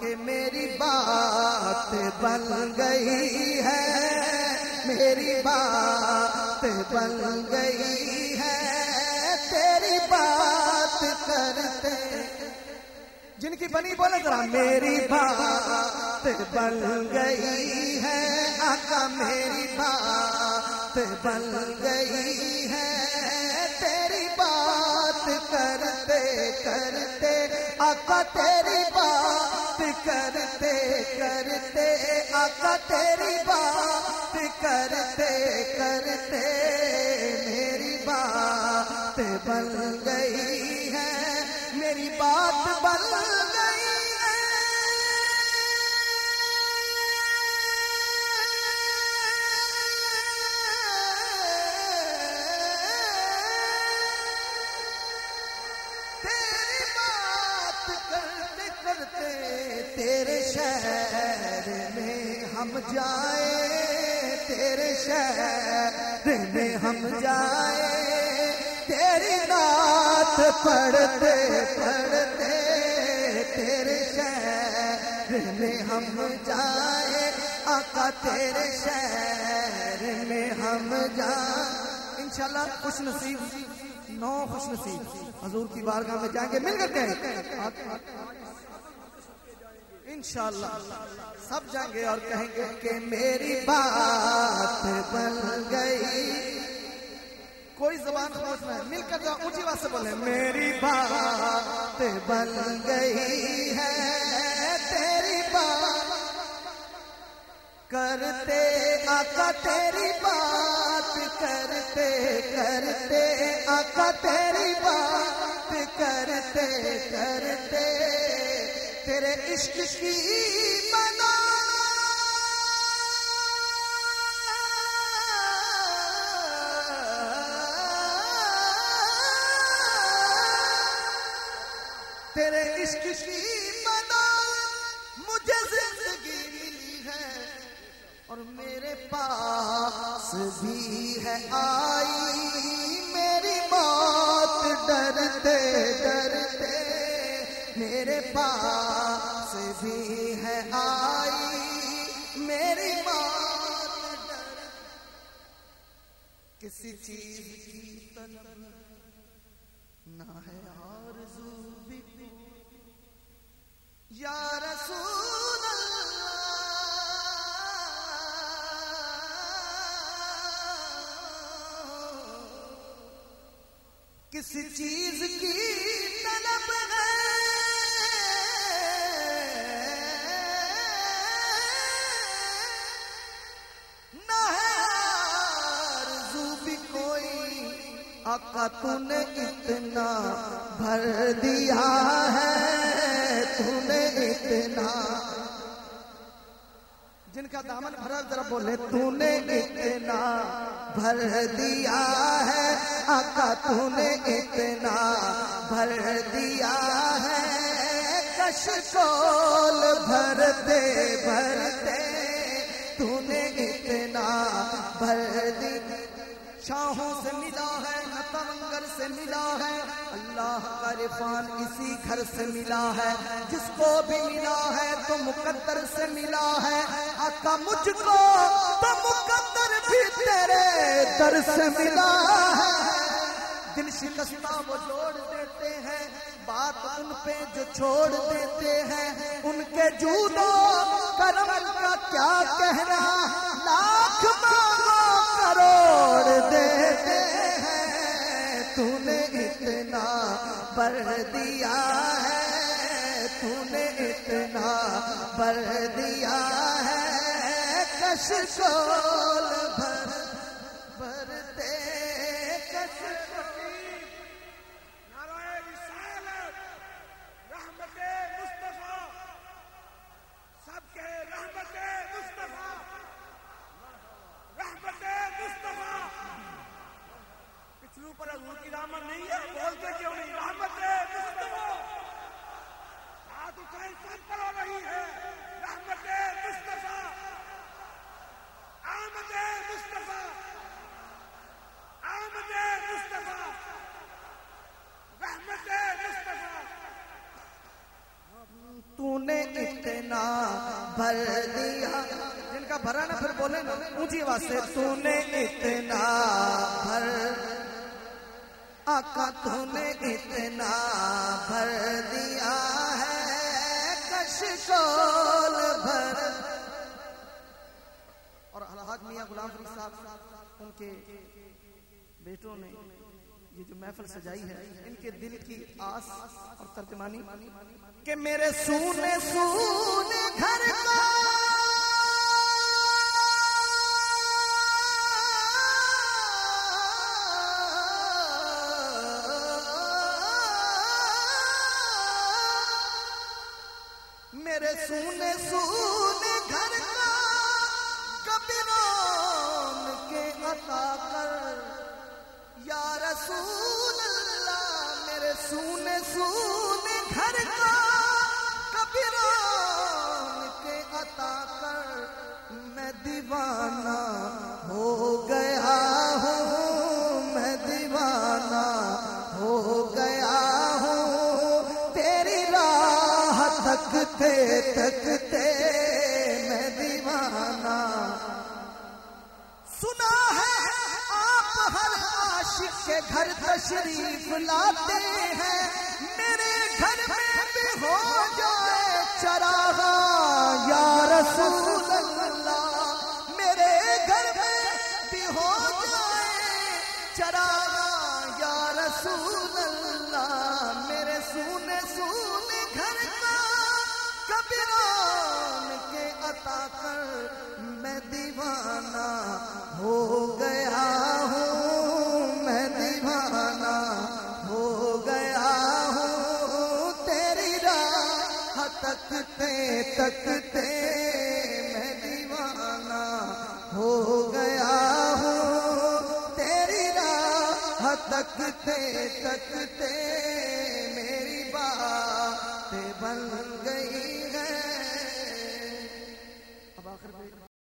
کہ میری بات بن گئی ہے۔ میری بات بن گئی ہے۔ تیری بات کرتے جن کی بنی بولے ذرا، میری بات بن گئی ہے۔ آقا، میری بات بن گئی ہے۔ تیری بات کرتے کرتے آقا، تیری بات کرتے کرتے، آقا تیری بات کرتے کرتے، میری بات بن گئی ہے، میری بات بن شہر میں ہم جائیں، تیرے شہر میں ہم جائیں۔ تیری نعت پڑھتے پڑھتے تیرے شہر میں ہم جائیں۔ آقا تیرے شہر میں ہم جائیں۔ انشاءاللہ خوش نصیب، نو خوش نصیب۔ حضور کی بارگاہ میں جائیں گے، مل کر کہیں۔ انشاءاللہ سب جائیں گے اور کہیں گے کہ میری بات بن گئی۔ کوئی زبان خاموش نہ ہے۔ مل کر جاؤ اونچی بات سے بولے میری بات بن گئی ہے، تیری بات کرتے آقا، تیری بات کرتے کرتے آقا، تیری بات کرتے کرتے۔ تیرے عشق کی منا تیرے عشق کی منا مجھے زندگی ملی ہے اور میرے پاس بھی ہے، آئی میری موت، ڈرتے ڈرتے میرے پاس بھی ہے آئی، میری موت ڈر۔ کسی چیز کی طلب نہ ہے آرزو بھی یا رسول اللہ، کسی چیز کی طلب ہے آقا تو نے اتنا بھر دیا ہے تو نے اتنا۔ جن کا دامن بھرا، ذرا بولے تو نے اتنا بھر دیا ہے۔ آقا تو نے اتنا بھر دیا ہے۔ کش کول بھرتے بھرتے تو نے اتنا بھر دیا شاہوں سے ملا ہے نہ سے ملا ہے۔ اللہ کا رفان اسی گھر سے ملا ہے۔ جس کو بھی ملا ہے تو مقدر سے ملا ہے۔ آقا مجھ کو تو مقدر بھی تیرے در سے ملا ہے۔ دل شکستہ وہ جوڑ دیتے ہیں۔ بات ان پہ جو چھوڑ دیتے ہیں۔ ان کے جودو کرم کا کیا کہنا لاکھ مانگو کروڑ بر دیا ہے تو نے اتنا بر دیا ہے۔ کش کو بھر دیا۔ جن کا بھرا نا پھر بولے نا، اونچی آواز سے تو نے اتنا بھر آقا تو نے اتنا بھر دیا ہے۔ کش کول بھر۔ اور الحاج میاں غلام فرید صاحب، ان کے بیٹوں نے یہ جو محفل سجائی ہے، ان کے دل کی آس اور ترجمانی کہ میرے سونے سونے میرے سونے سونے گھر کا کبران کے عطا کر۔ یا رسول اللہ، میرے سونے سونے گھر کا کبران کے عطا کر میں دیوانہ ہو گیا ہوں، میں دیوانہ ہو گیا ہوں۔ تیری راہ تکتے تکتے میں دیوانہ۔ سنا ہے آپ ہر عاشق کے گھر تشریف لاتے ہیں۔ میرے گھر میں بھی ہو جائے چراغا یا رسول اللہ، میرے گھر میں بھی ہو جائے چراغا یا رسول اللہ، میرے سونے سونے گھر کا کبران کے عطا کر میں دیوانہ ہو گیا تکتے تکتے